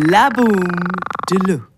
La Boom Deluxe. FM4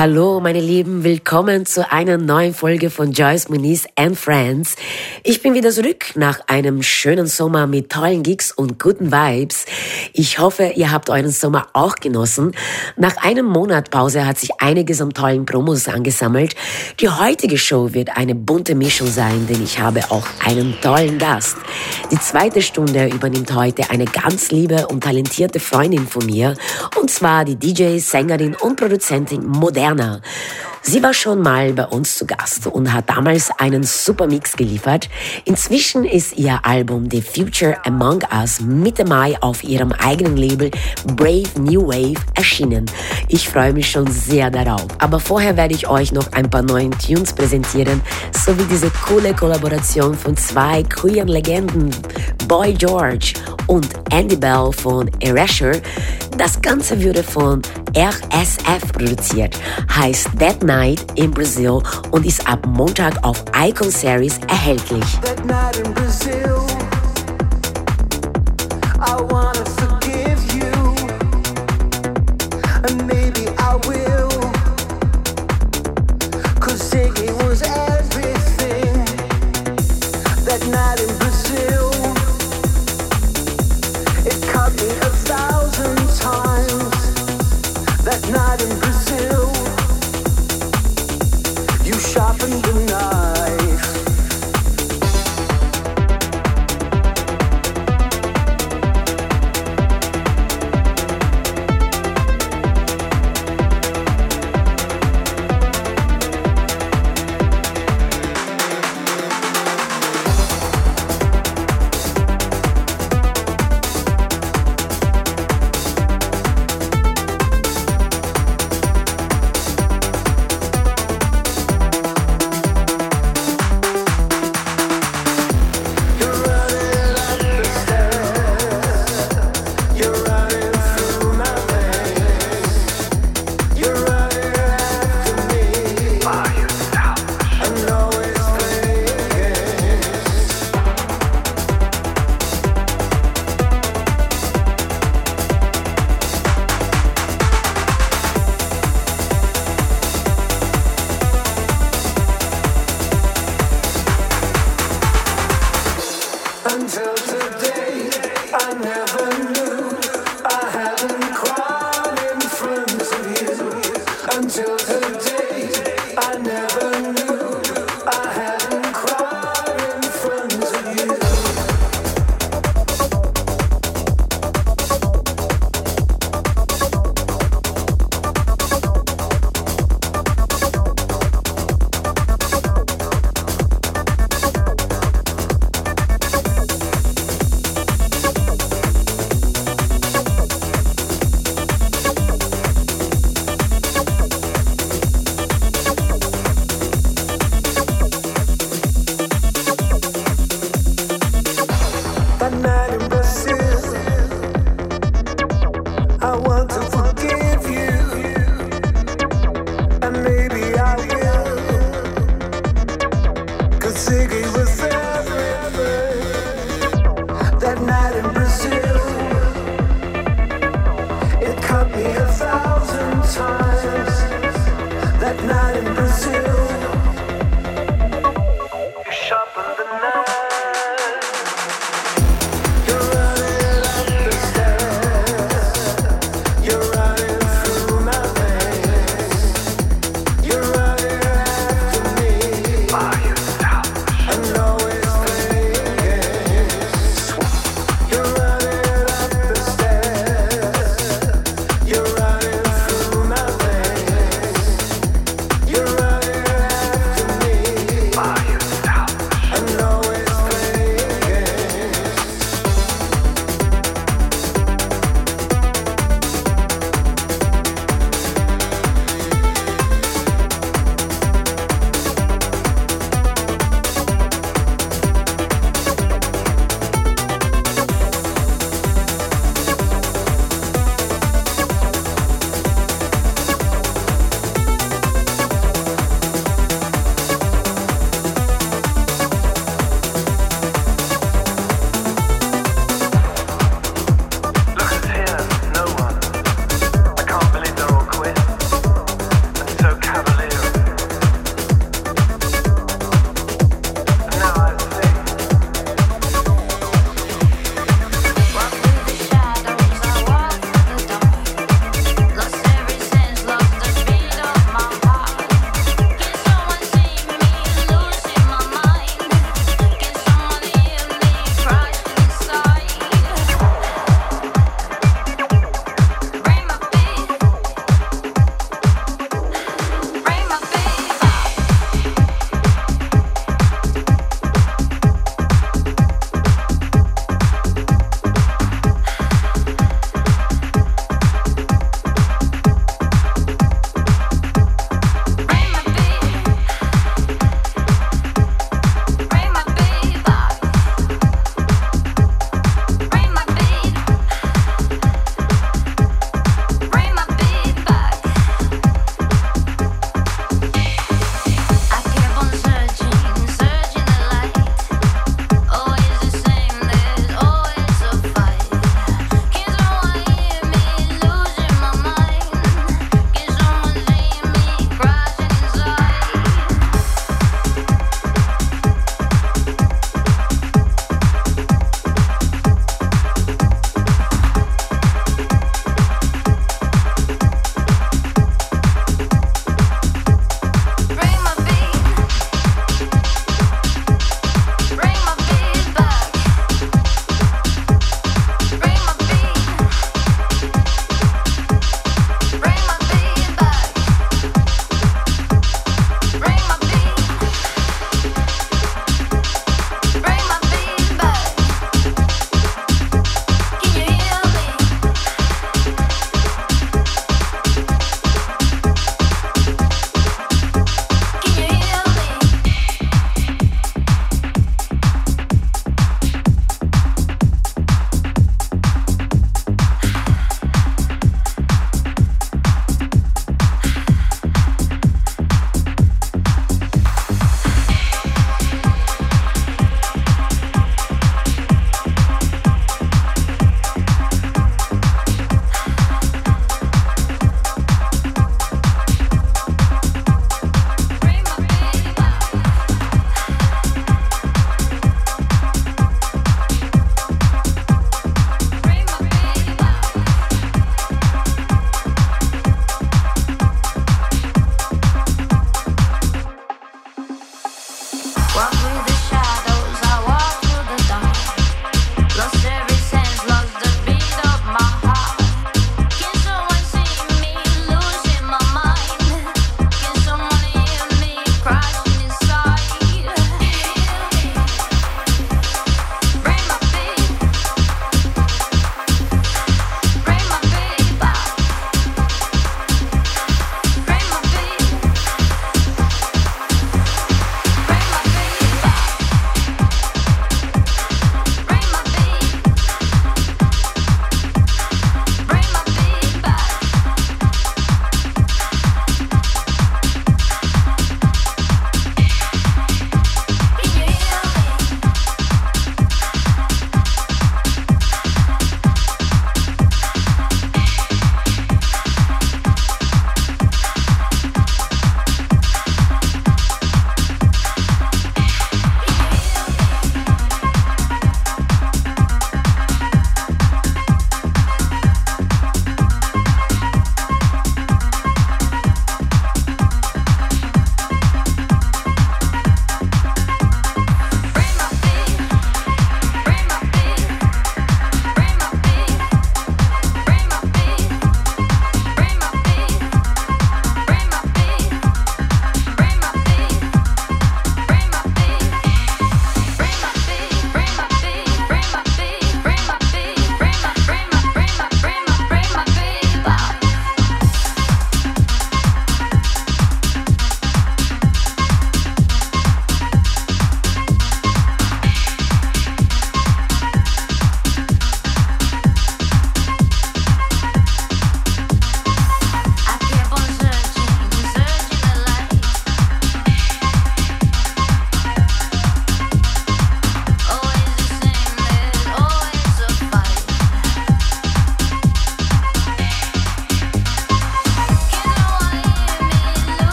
Hallo, meine Lieben, willkommen zu einer neuen Folge von Joyce Muniz and Friends. Ich bin wieder zurück nach einem schönen Sommer mit tollen Gigs und guten Vibes. Ich hoffe, ihr habt euren Sommer auch genossen. Nach einem Monat Pause hat sich einiges an tollen Promos angesammelt. Die heutige Show wird eine bunte Mischung sein, denn ich habe auch einen tollen Gast. Die zweite Stunde übernimmt heute eine ganz liebe und talentierte Freundin von mir, und zwar die DJ, Sängerin und Produzentin Modern Diana. Sie war schon mal bei uns zu Gast und hat damals einen super Mix geliefert. Inzwischen ist ihr Album The Future Among Us Mitte Mai auf ihrem eigenen Label Brave New Wave erschienen. Ich freue mich schon sehr darauf. Aber vorher werde ich euch noch ein paar neuen Tunes präsentieren, sowie diese coole Kollaboration von zwei queeren Legenden, Boy George und Andy Bell von Erasure. Das Ganze wurde von RSF produziert, heißt That Night in Brazil und ist ab Montag auf Icon Series erhältlich.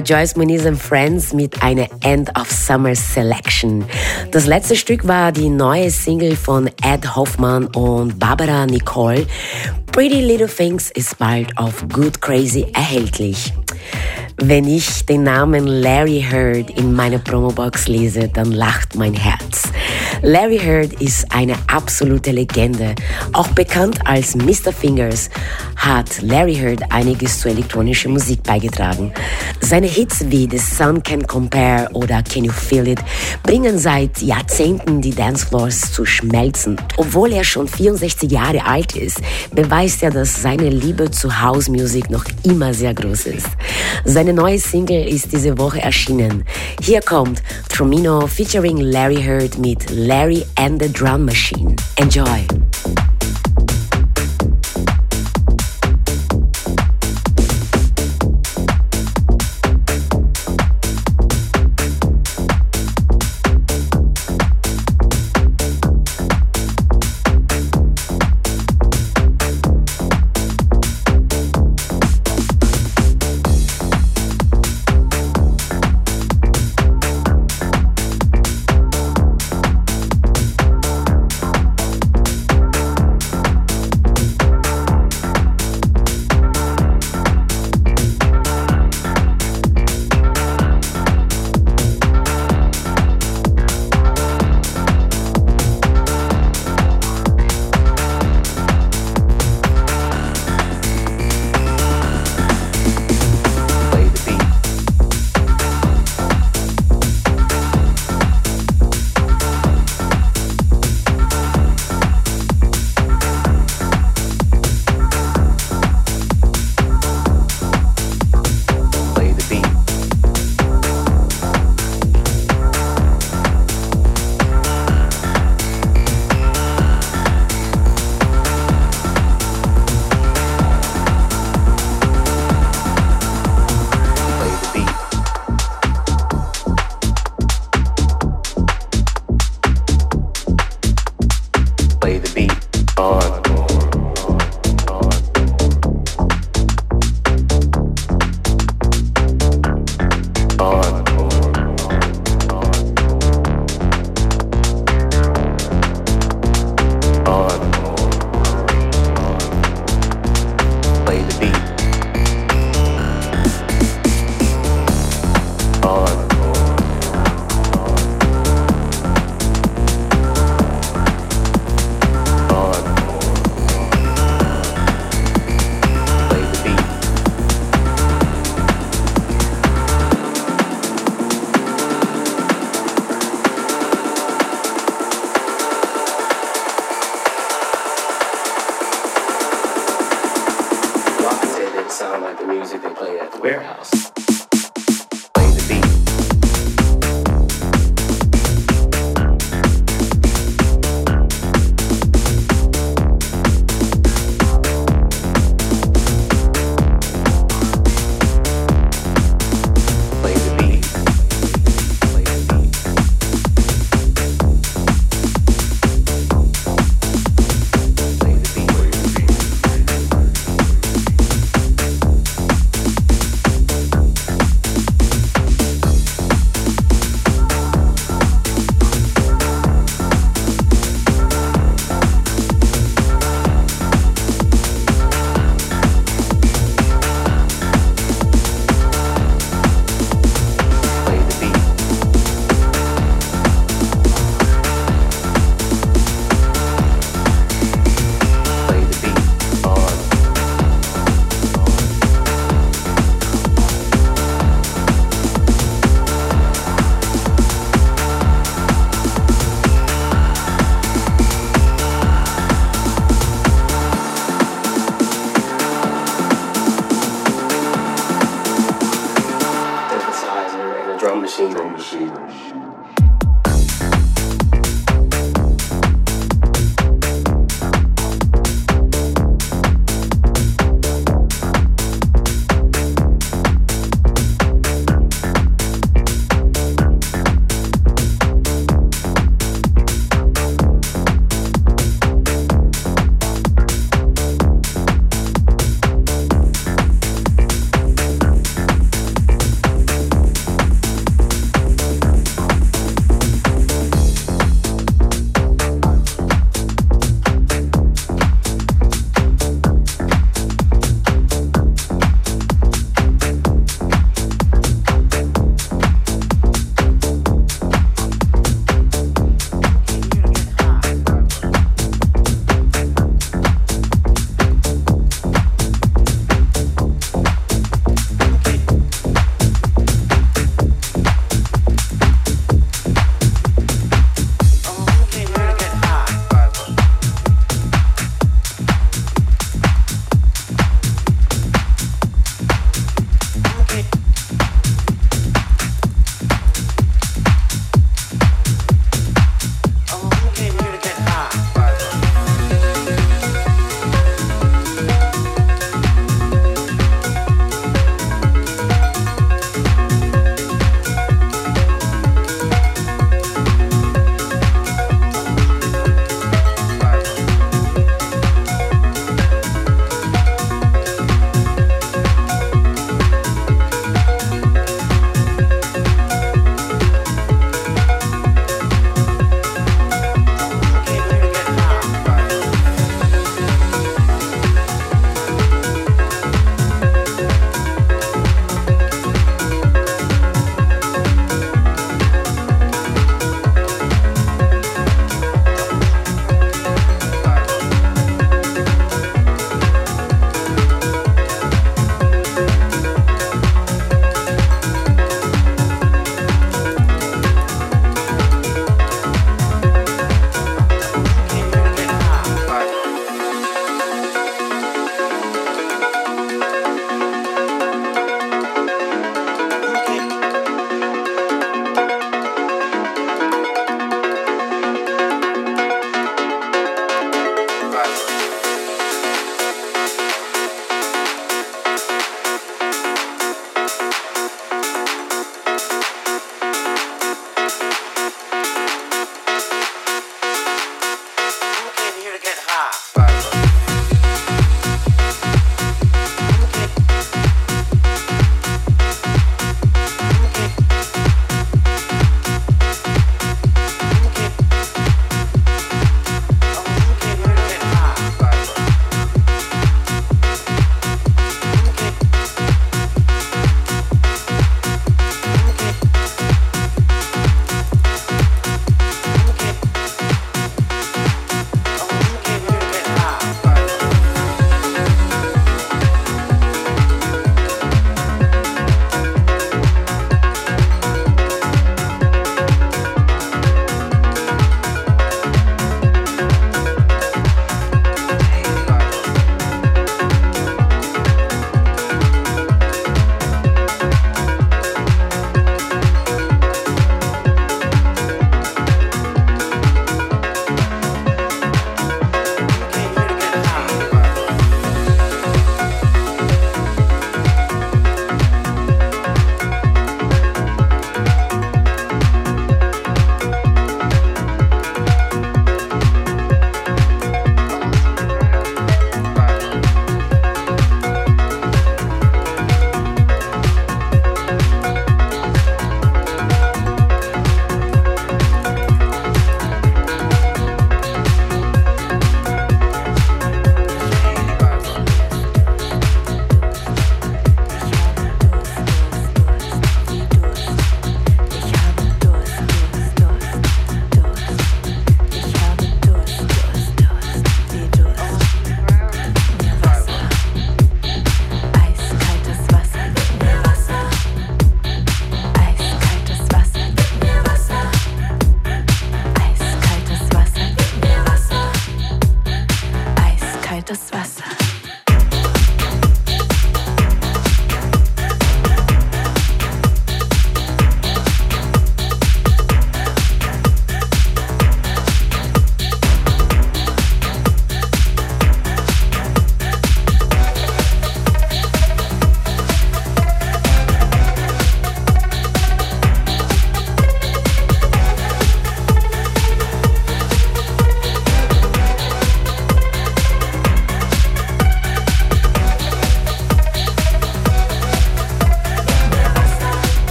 Joyce Moniz and Friends mit einer End of Summer Selection. Das letzte Stück war die neue Single von Ed Hoffman und Barbara Nicole. Pretty Little Things ist bald auf Good Crazy erhältlich. Wenn ich den Namen Larry Heard in meiner Promobox lese, dann lacht mein Herz. Larry Heard ist eine absolute Legende. Auch bekannt als Mr. Fingers hat Larry Heard einiges zur elektronischen Musik beigetragen. Seine Hits wie The Sun Can Compare oder Can You Feel It bringen seit Jahrzehnten die Dancefloors zu schmelzen. Obwohl er schon 64 Jahre alt ist, beweist er, dass seine Liebe zu House Music noch immer sehr groß ist. Seine neue Single ist diese Woche erschienen. Hier kommt Tromino featuring Larry Heard mit Larry and the Drum Machine. Enjoy!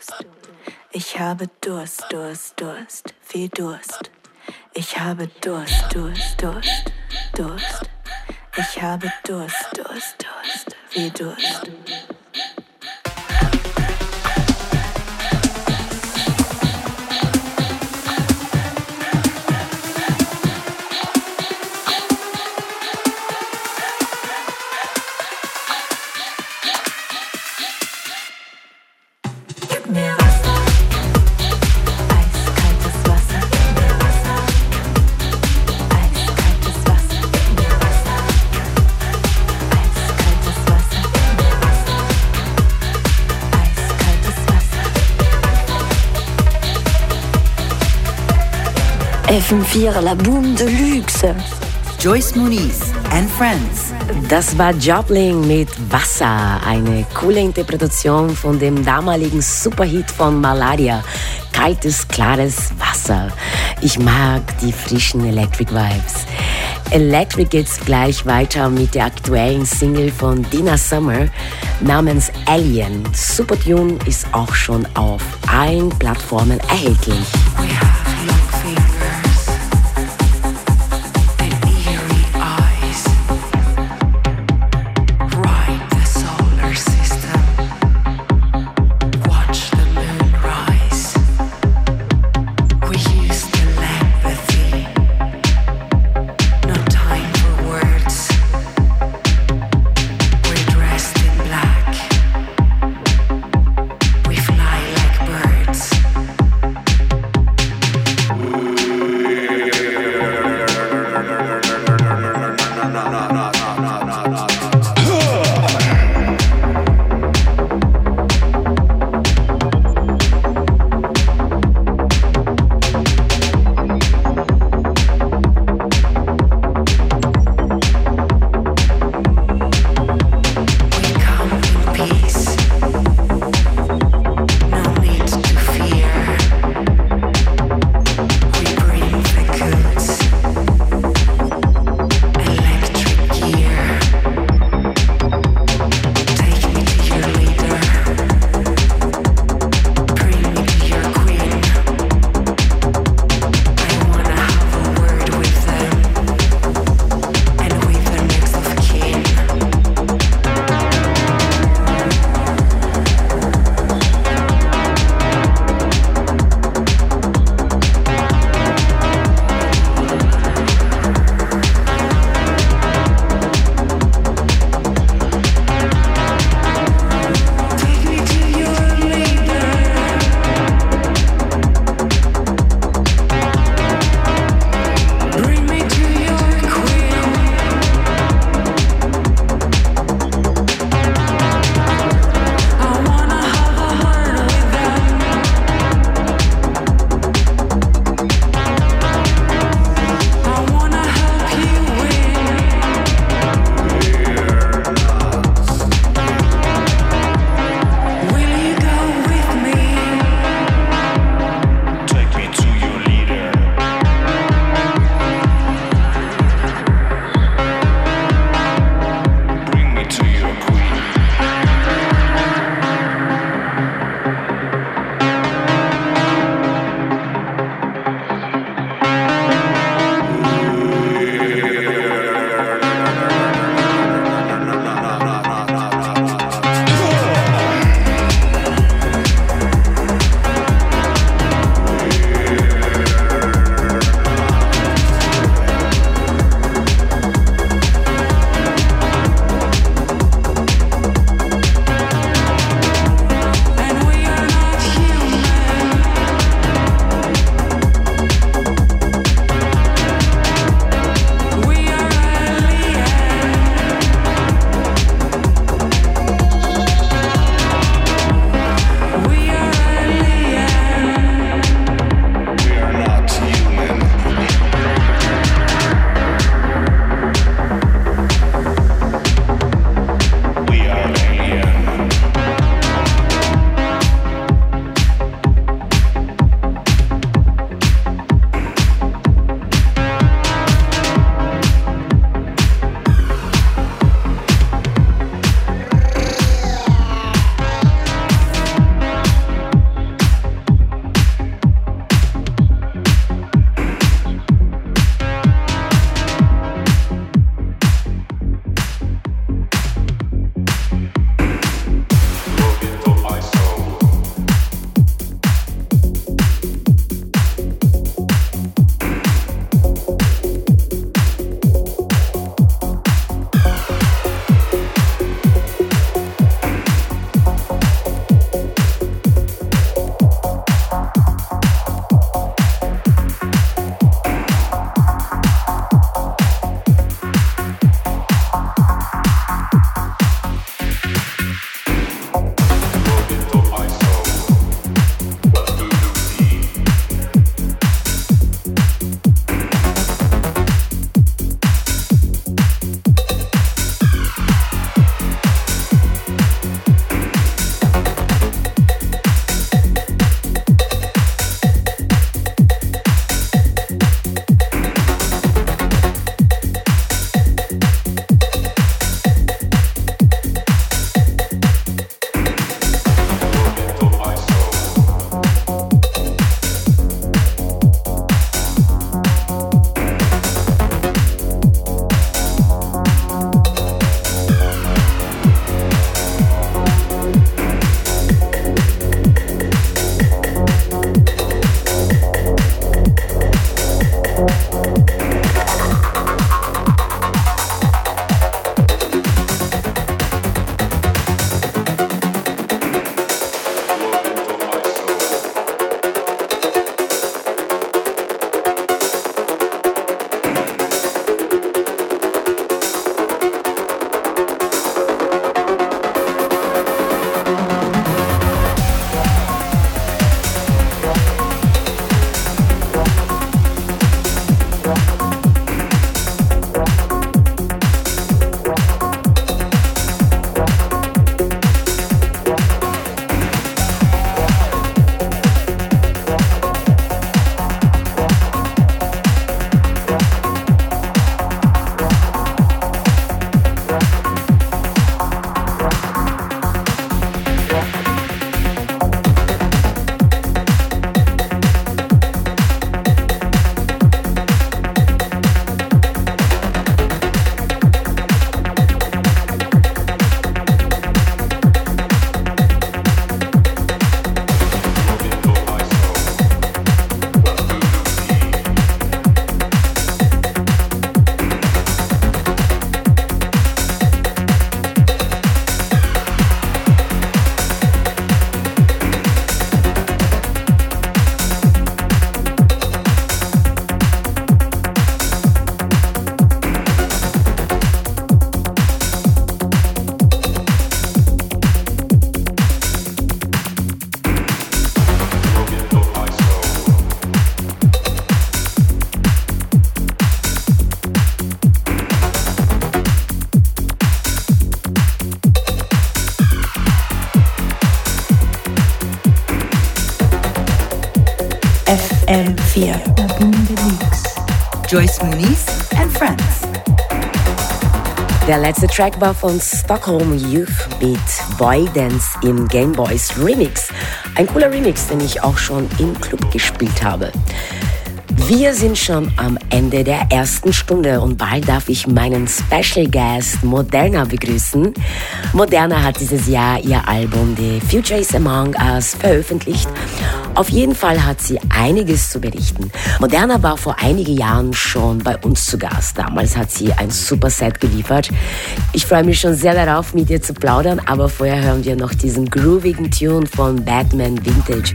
Durst. Ich habe Durst, Durst, Durst, viel Durst. Ich habe Durst, Durst, Durst, Durst. Ich habe Durst, Durst, Durst, viel Durst. FM4 La Boom Deluxe. Joyce Muniz and Friends. Das war Jobling mit Wasser, eine coole Interpretation von dem damaligen Superhit von Malaria, kaltes, klares Wasser. Ich mag die frischen Electric Vibes. Electric geht's gleich weiter mit der aktuellen Single von Dina Summer namens Alien. Supertune ist auch schon auf allen Plattformen erhältlich. Letzte Track war von Stockholm Youth mit Boy Dance im Game Boys Remix. Ein cooler Remix, den ich auch schon im Club gespielt habe. Wir sind schon am Ende der ersten Stunde und bald darf ich meinen Special Guest Moderna begrüßen. Moderna hat dieses Jahr ihr Album The Future is Among Us veröffentlicht. Auf jeden Fall hat sie einiges zu berichten. Moderna war vor einigen Jahren schon bei uns zu Gast. Damals hat sie ein super Set geliefert. Ich freue mich schon sehr darauf, mit ihr zu plaudern, aber vorher hören wir noch diesen groovigen Tune von Batman Vintage.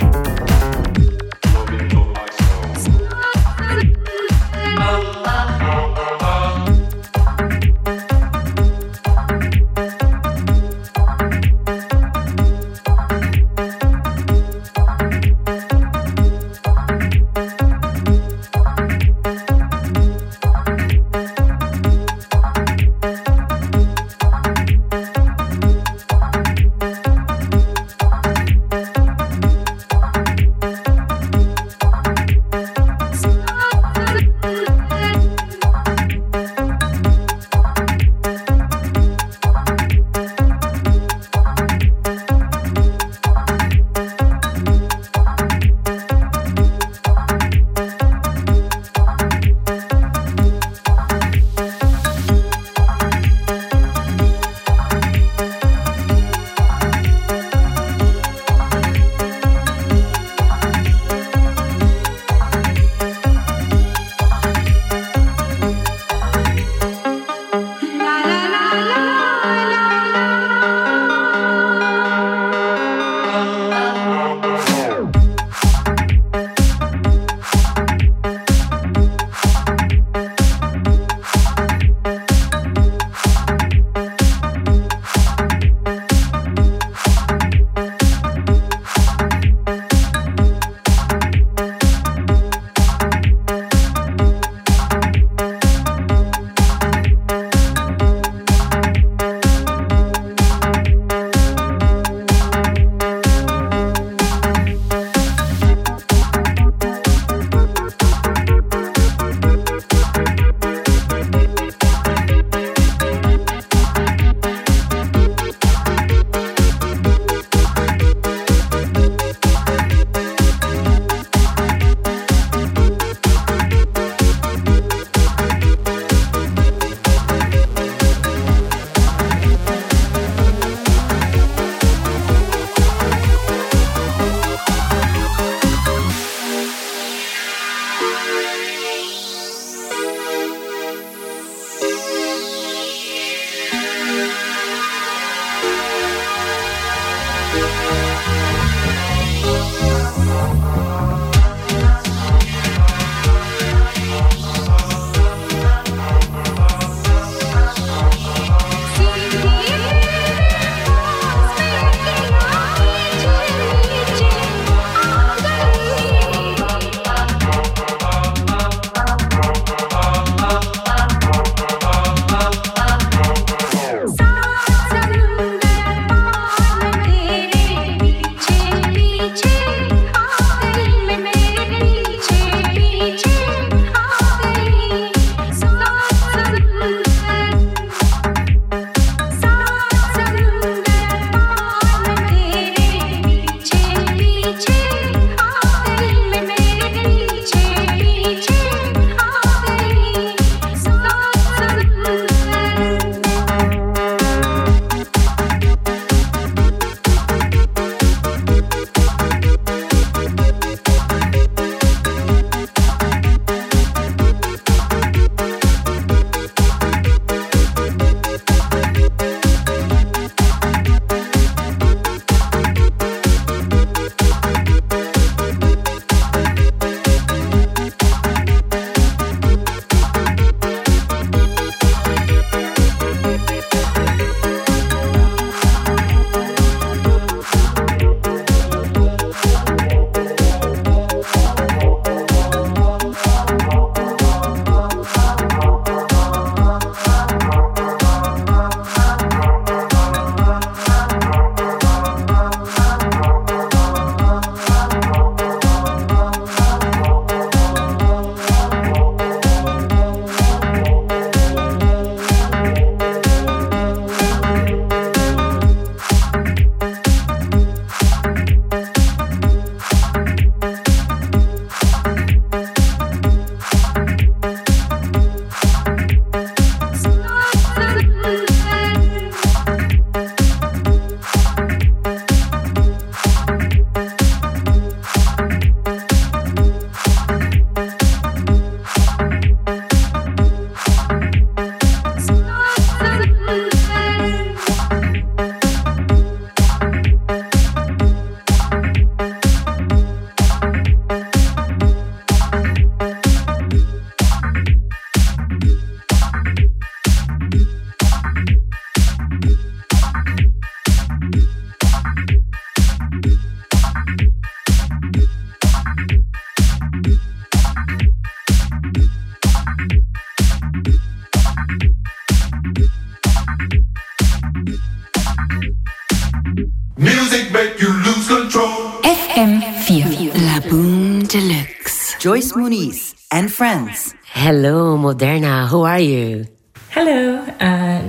Joyce Muniz and friends. Hello, Moderna. How are you? Hello. Uh,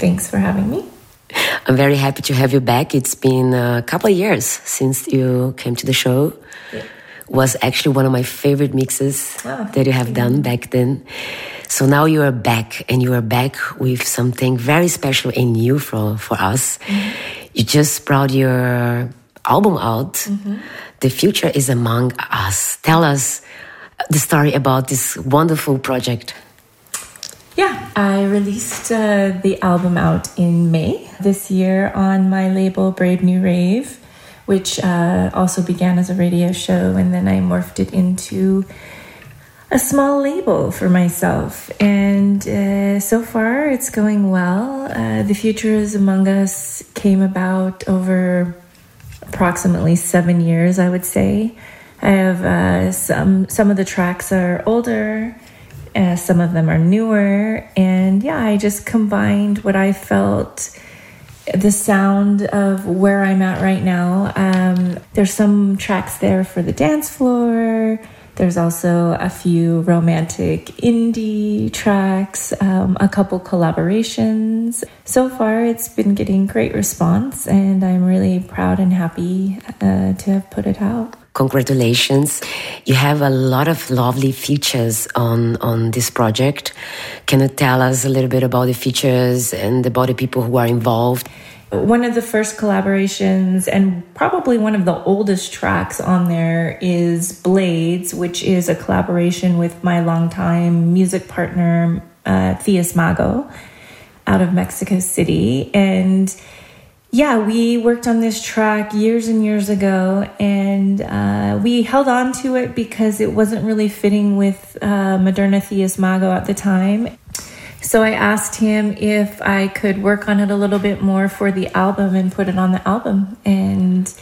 thanks for having me. I'm very happy to have you back. It's been a couple of years since you came to the show. Was actually one of my favorite mixes Oh, that you have done back then. So now you are back, and you are back with something very special and new for for us. You just brought your album out. The future is among us. Tell us the story about this wonderful project. Yeah, I released uh, the album out in May this year on my label Brave New Rave, which uh, also began as a radio show, and then I morphed it into a small label for myself. And uh, so far, it's going well. Uh, the Future is Among Us came about over approximately seven years, I would say. I have uh, some some of the tracks are older, uh, some of them are newer, and yeah, I just combined what I felt the sound of where I'm at right now. Um, there's some tracks there for the dance floor. There's also a few romantic indie tracks, um, a couple collaborations. So far, it's been getting great response, and I'm really proud and happy uh, to have put it out. Congratulations. You have a lot of lovely features on, on this project. Can you tell us a little bit about the features and about the people who are involved? One of the first collaborations, and probably one of the oldest tracks on there, is Blades, which is a collaboration with my longtime music partner, uh, Theus Mago, out of Mexico City. And yeah, we worked on this track years and years ago, and uh, we held on to it because it wasn't really fitting with uh, Moderna Theus Mago at the time. So I asked him if I could work on it a little bit more for the album and put it on the album. And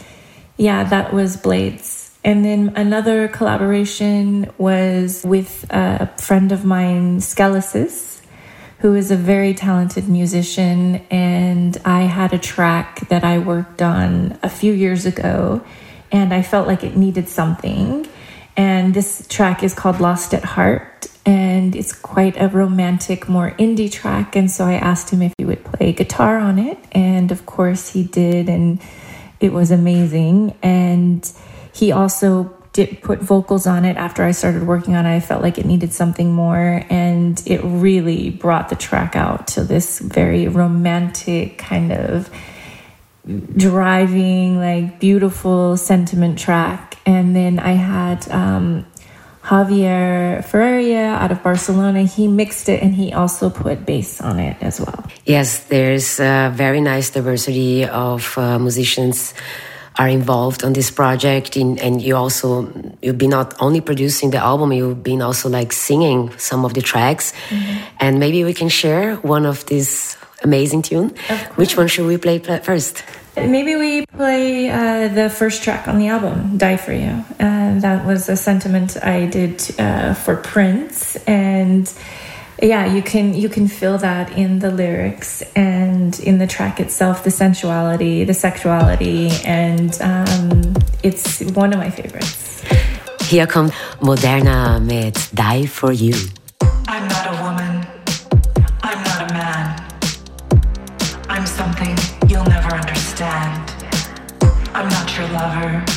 yeah, that was Blades. And then another collaboration was with a friend of mine, Skelesis, who is a very talented musician. And I had a track that I worked on a few years ago, and I felt like it needed something. And this track is called Lost at Heart, and it's quite a romantic, more indie track. And so I asked him if he would play guitar on it, and of course he did, and it was amazing. And he also did put vocals on it after I started working on it. I felt like it needed something more, and it really brought the track out to this very romantic kind of driving, like beautiful sentiment track. And then I had um, Javier Ferreira out of Barcelona. He mixed it and he also put bass on it as well. Yes, there's a very nice diversity of uh, musicians are involved on this project and, and you also you've been not only producing the album you've been also like singing some of the tracks. And maybe we can share one of these amazing tune. Which one should we play first? Maybe we play uh, the first track on the album, Die For You. Uh, that was a sentiment I did uh, for Prince. And yeah, you can you can feel that in the lyrics and in the track itself, the sensuality, the sexuality, and um, it's one of my favorites. here kommt Moderna mit Die For You. I'm not a woman. I'm not a man. I'm something you'll never understand. I'm not your lover.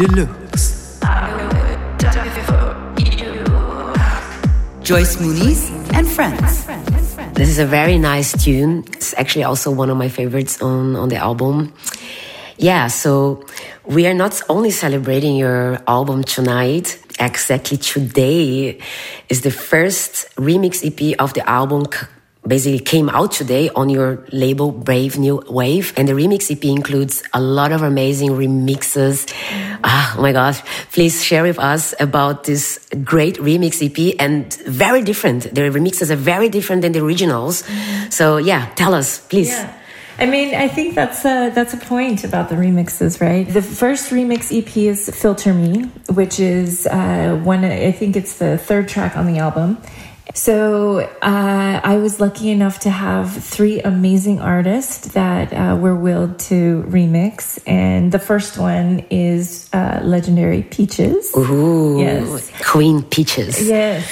Deluxe. Joyce Muniz and Friends. This is a very nice tune. It's actually also one of my favorites on, on the album. Yeah, so we are not only celebrating your album tonight, exactly today is the first remix EP of the album basically came out today on your label Brave New Wave. And the remix EP includes a lot of amazing remixes. Ah, oh my gosh. Please share with us about this great remix EP and very different. The remixes are very different than the originals. So yeah, tell us, please. Yeah. I mean, I think that's a, that's a point about the remixes, right? The first remix EP is Filter Me, which is uh, one, I think it's the third track on the album. So uh, I was lucky enough to have three amazing artists that uh, were willed to remix, and the first one is uh, legendary Peaches. Ooh, yes, Queen Peaches. Yes.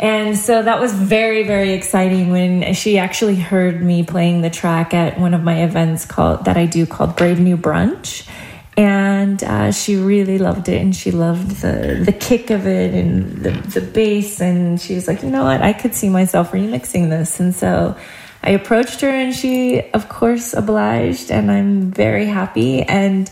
And so that was very, very exciting when she actually heard me playing the track at one of my events called that I do called Brave New Brunch and uh, she really loved it and she loved the the kick of it and the, the bass and she was like you know what i could see myself remixing this and so i approached her and she of course obliged and i'm very happy and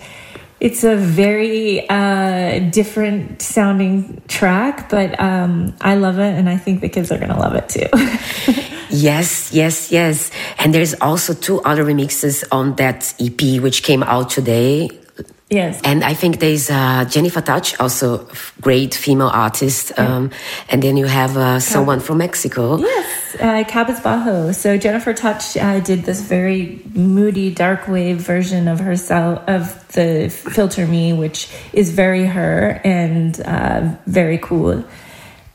it's a very uh, different sounding track but um, i love it and i think the kids are going to love it too Yes, yes, yes. And there's also two other remixes on that EP which came out today. Yes. And I think there's uh, Jennifer Touch, also great female artist. Um, and then you have uh, someone from Mexico. Yes, uh, Cabizbajo. So Jennifer Touch uh, did this very moody, dark wave version of herself, of the Filter Me, which is very her and uh, very cool.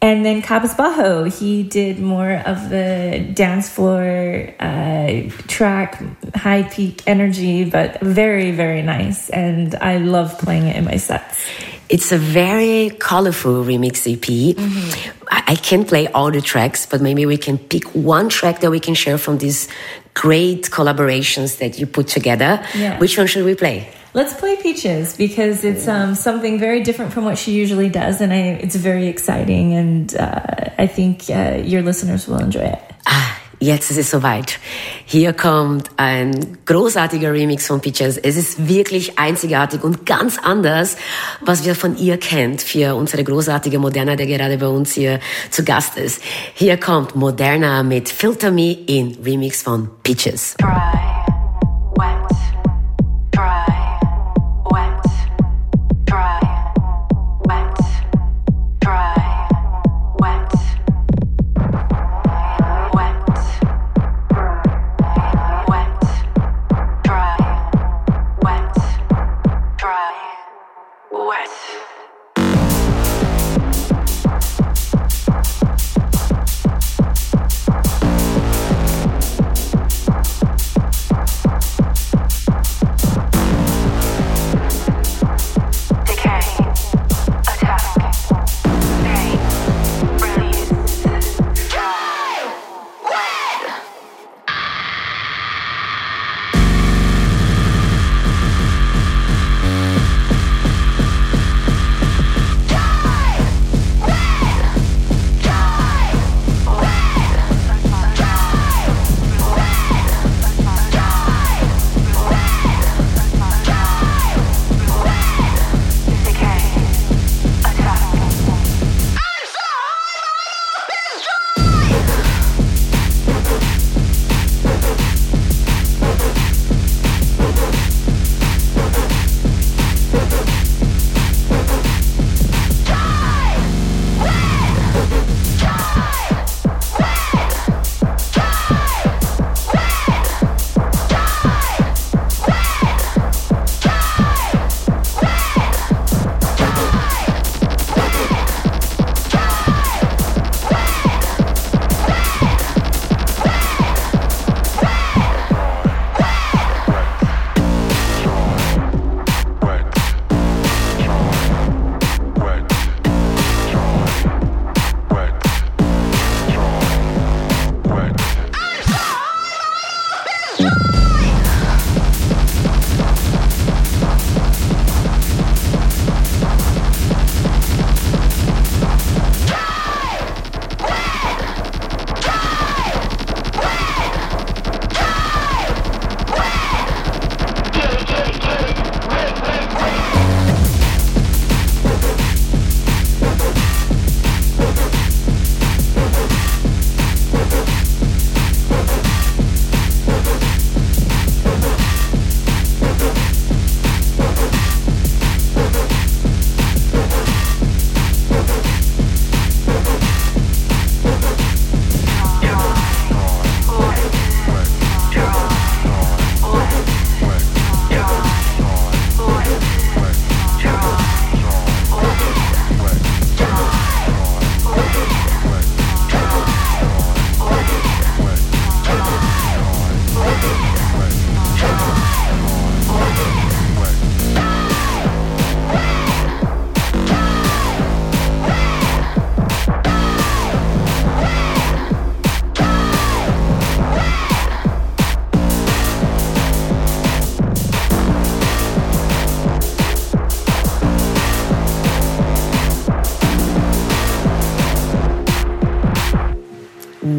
And then Cabizbajo, he did more of the dance floor uh, track, high peak energy, but very, very nice. And I love playing it in my sets. It's a very colorful remix EP. Mm-hmm. I, I can't play all the tracks, but maybe we can pick one track that we can share from these great collaborations that you put together. Yeah. Which one should we play? Let's play Peaches because it's um, something very different from what she usually does, and I, it's very exciting, and uh, I think uh, your listeners will enjoy it. Ah, jetzt ist es soweit. Hier kommt ein großartiger Remix von Peaches. Es ist wirklich einzigartig und ganz anders, was wir von ihr kennt, für unsere großartige Moderna, der gerade bei uns hier zu Gast ist. Hier kommt Moderna mit Filter Me in Remix von Peaches. Dry,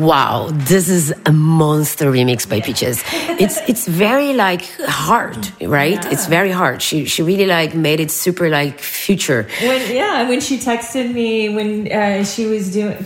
Wow, this is a monster remix by Peaches. It's it's very like hard, right? Yeah. It's very hard. She she really like made it super like future. When yeah, when she texted me when uh, she was doing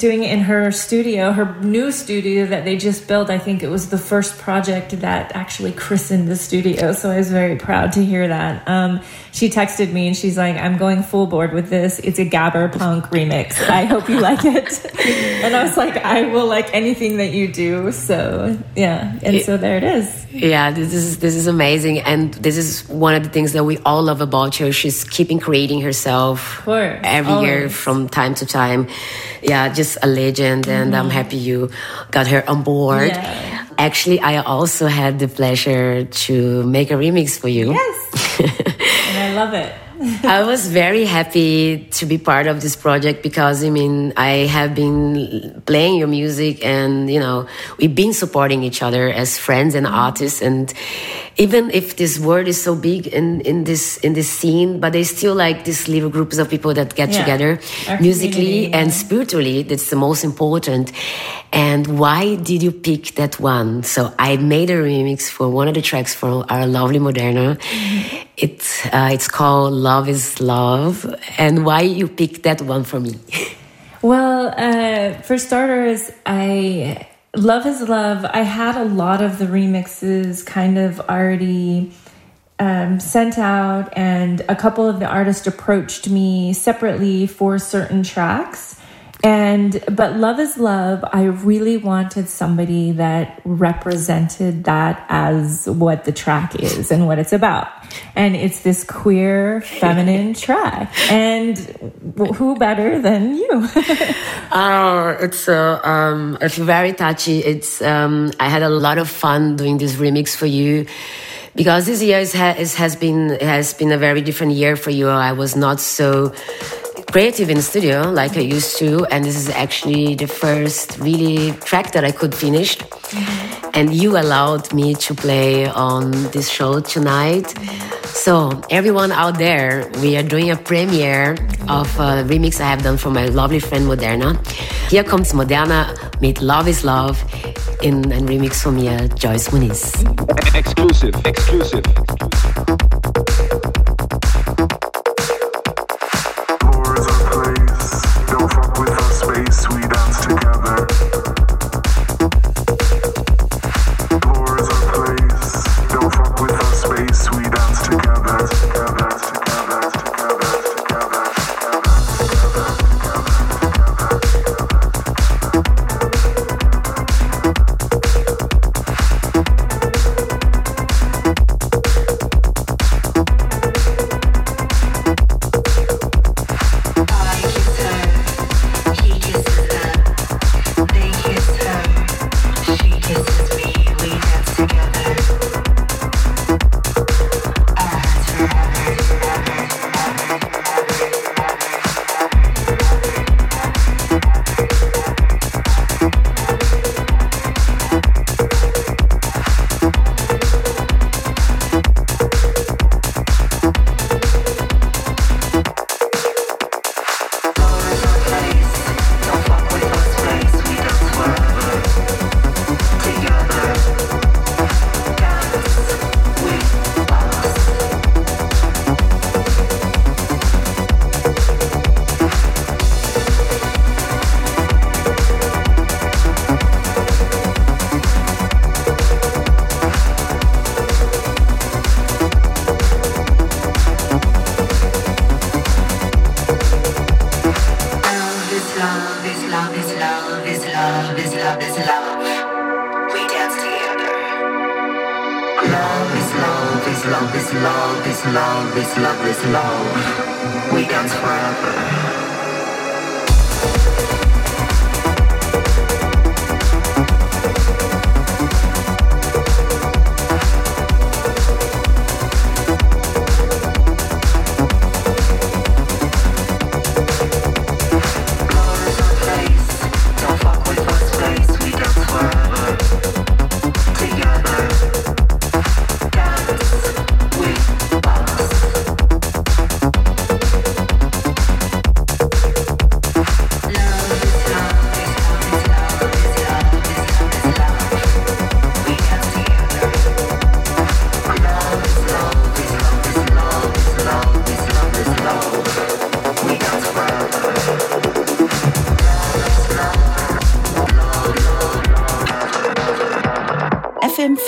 doing it in her studio, her new studio that they just built. I think it was the first project that actually christened the studio. So I was very proud to hear that. Um, she texted me and she's like, I'm going full board with this. It's a Gabber punk remix. I hope you like it. and I was like, I will like anything that you do. So yeah. And so there it is. Yeah, this is this is amazing, and this is one of the things that we all love about her. She's keeping creating herself course, every year from time to time. Yeah, just a legend, and I'm mm-hmm. happy you got her on board. Yeah. Actually, I also had the pleasure to make a remix for you. Yes. and I love it. I was very happy to be part of this project because I mean I have been playing your music and you know we've been supporting each other as friends and artists. And even if this world is so big in, in this in this scene but there's still like these little groups of people that get Yeah. together Our musically and spiritually. That's the most important and why did you pick that one so I made a remix for one of the tracks for our lovely Moderna Mm-hmm. it's uh, it's called Love is Love. And why you picked that one for me? Well, uh, for starters, I Love is Love. I had a lot of the remixes kind of already um, sent out, and a couple of the artists approached me separately for certain tracks. And but Love is Love, I really wanted somebody that represented that as what the track is and what it's about. And it's this queer, feminine track. And who better than you? Oh, it's uh, um, it's very touchy. It's um, I had a lot of fun doing this remix for you because this year is, has been has been a very different year for you. I was not so creative in the studio like I used to, and this is actually the first really track that I could finish. Mm-hmm. And you allowed me to play on this show tonight. So, everyone out there, we are doing a premiere of a remix I have done for my lovely friend Moderna. Here comes Moderna with Love is Love in a remix from me, Joyce Muniz. Exclusive, exclusive, exclusive.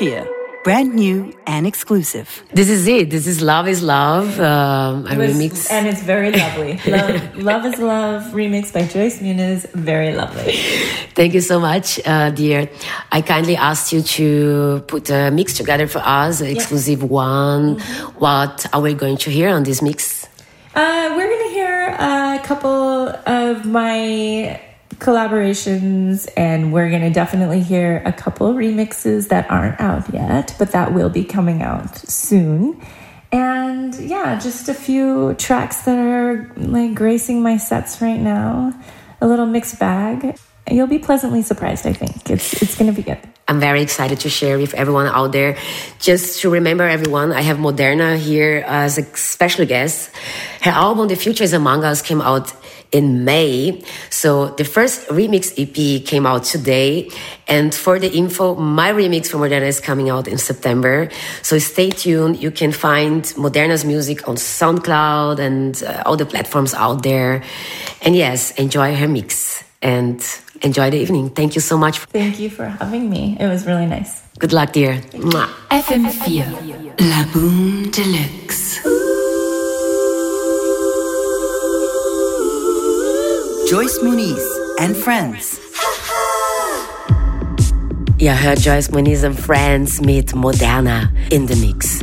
FM4, brand new and exclusive. This is it. This is Love is Love, um, a was- remix. And it's very lovely. love, love is Love remix by Joyce Muniz. Very lovely. Thank you so much, uh, dear. I kindly asked you to put a mix together for us, an exclusive one. What are we going to hear on this mix? Uh, we're going to hear a couple of my collaborations, and we're going to definitely hear a couple remixes that aren't out yet, but that will be coming out soon. And yeah, just a few tracks that are like gracing my sets right now. A little mixed bag. You'll be pleasantly surprised, I think. It's it's going to be good. I'm very excited to share with everyone out there. Just to remember everyone, I have Moderna here as a special guest. Her album, The Future is Among Us, came out in May. So the first remix EP came out today. And for the info, my remix for Moderna is coming out in September. So stay tuned. You can find Moderna's music on SoundCloud and uh, all the platforms out there. And yes, enjoy her mix and enjoy the evening. Thank you so much. Thank you for having me. It was really nice. Good luck, dear. Mwah. FM4, La Boum de Luxe. Joyce Muniz and friends. Ihr hört Joyce Muniz and Friends mit Moderna in the Mix.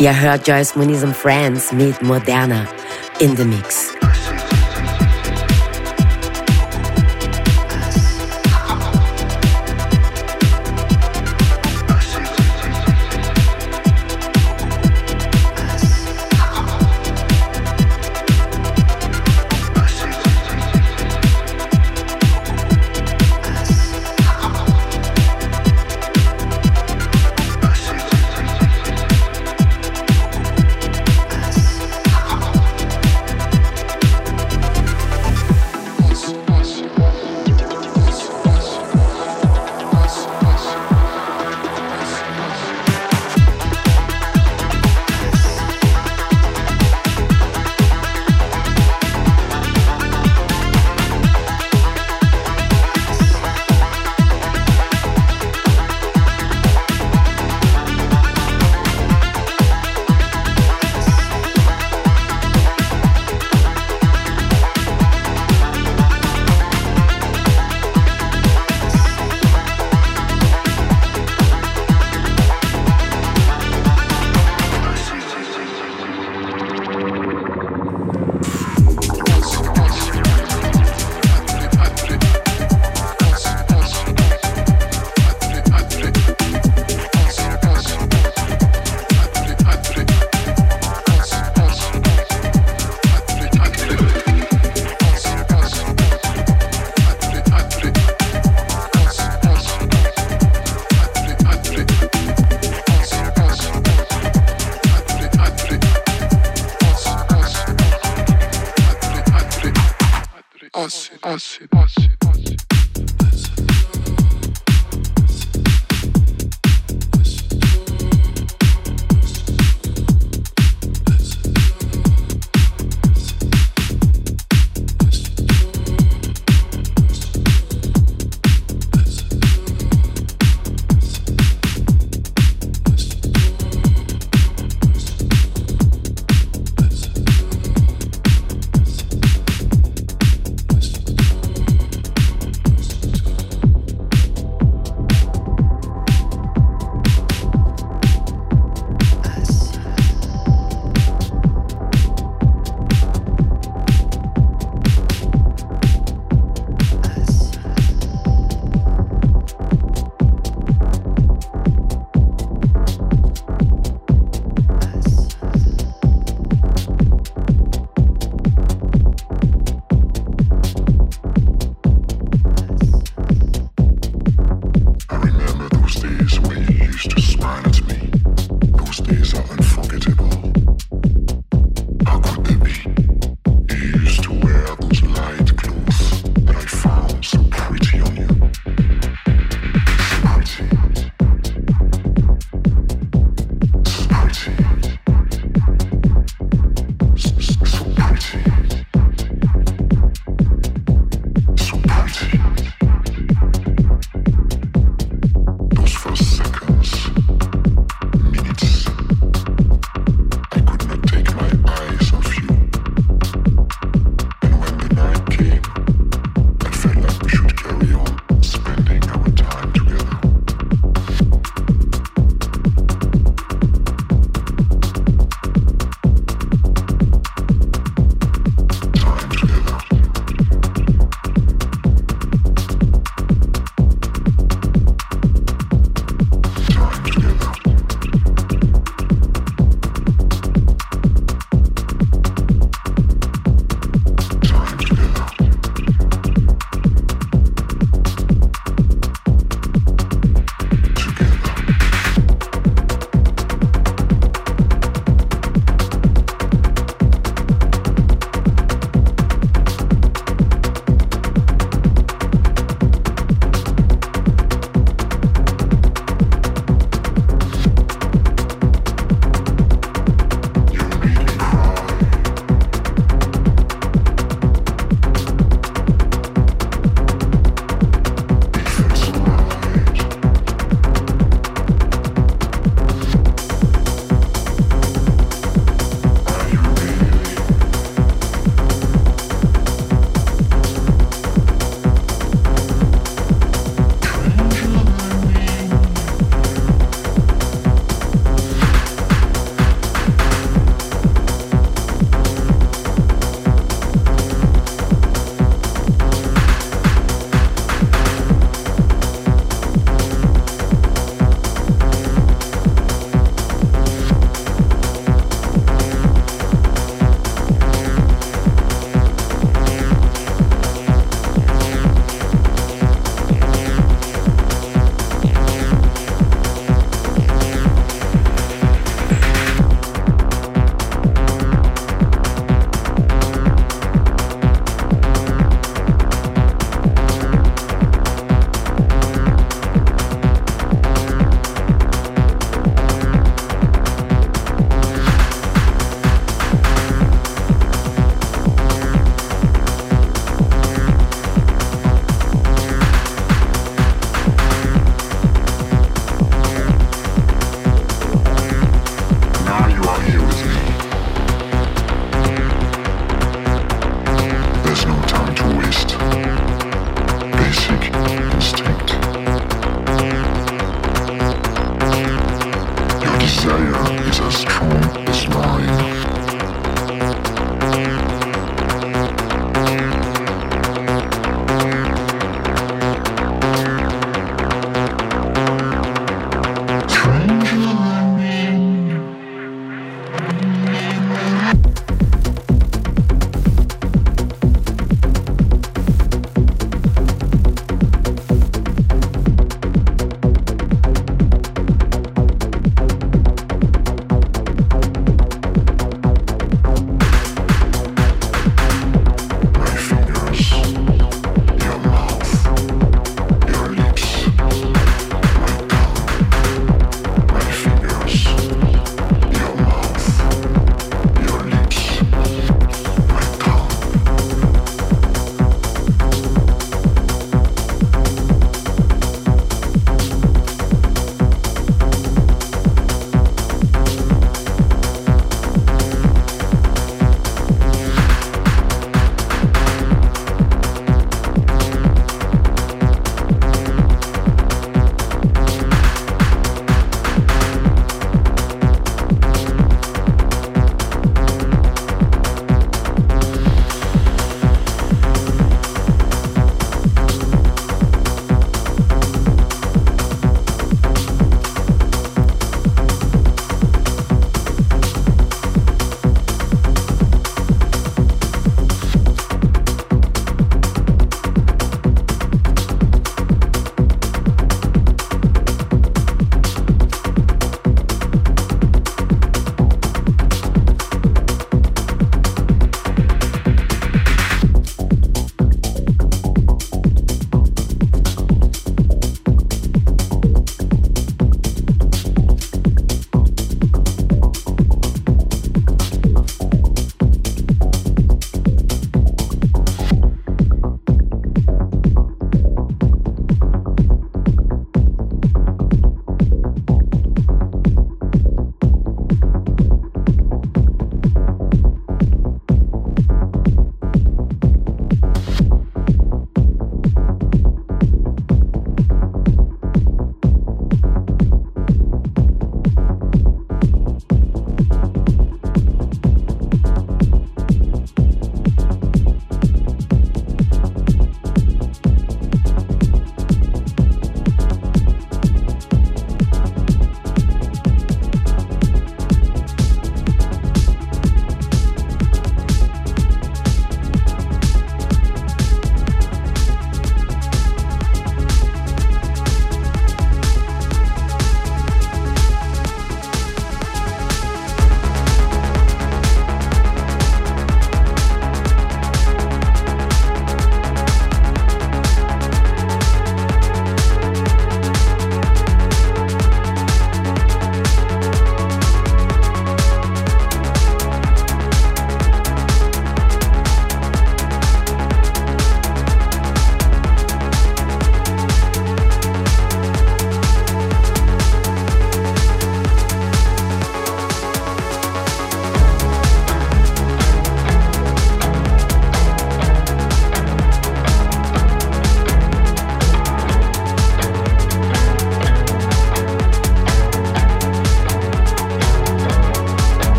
Ihr hört Joyce Muniz and Friends mit Moderna in the Mix.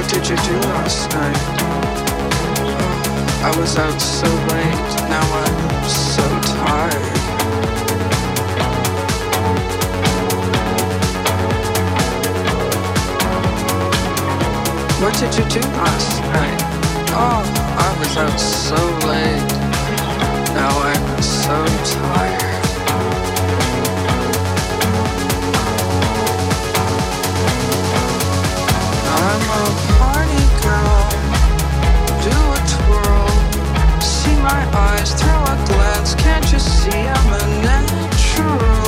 What did you do last night? I was out so late, now I'm so tired. What did you do last night? Oh, I was out so late, now I'm so tired. my eyes through a glance, Can't you see I'm a natural?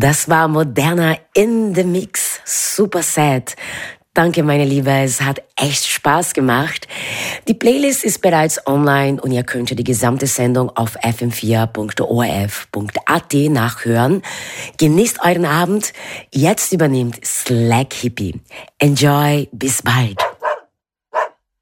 Das war Moderna in the Mix. Super sad. Danke, meine Liebe. Es hat echt Spaß gemacht. Die Playlist ist bereits online und ihr könnt die gesamte Sendung auf fm4.orf.at nachhören. Genießt euren Abend. Jetzt übernimmt Slack Hippie. Enjoy. Bis bald.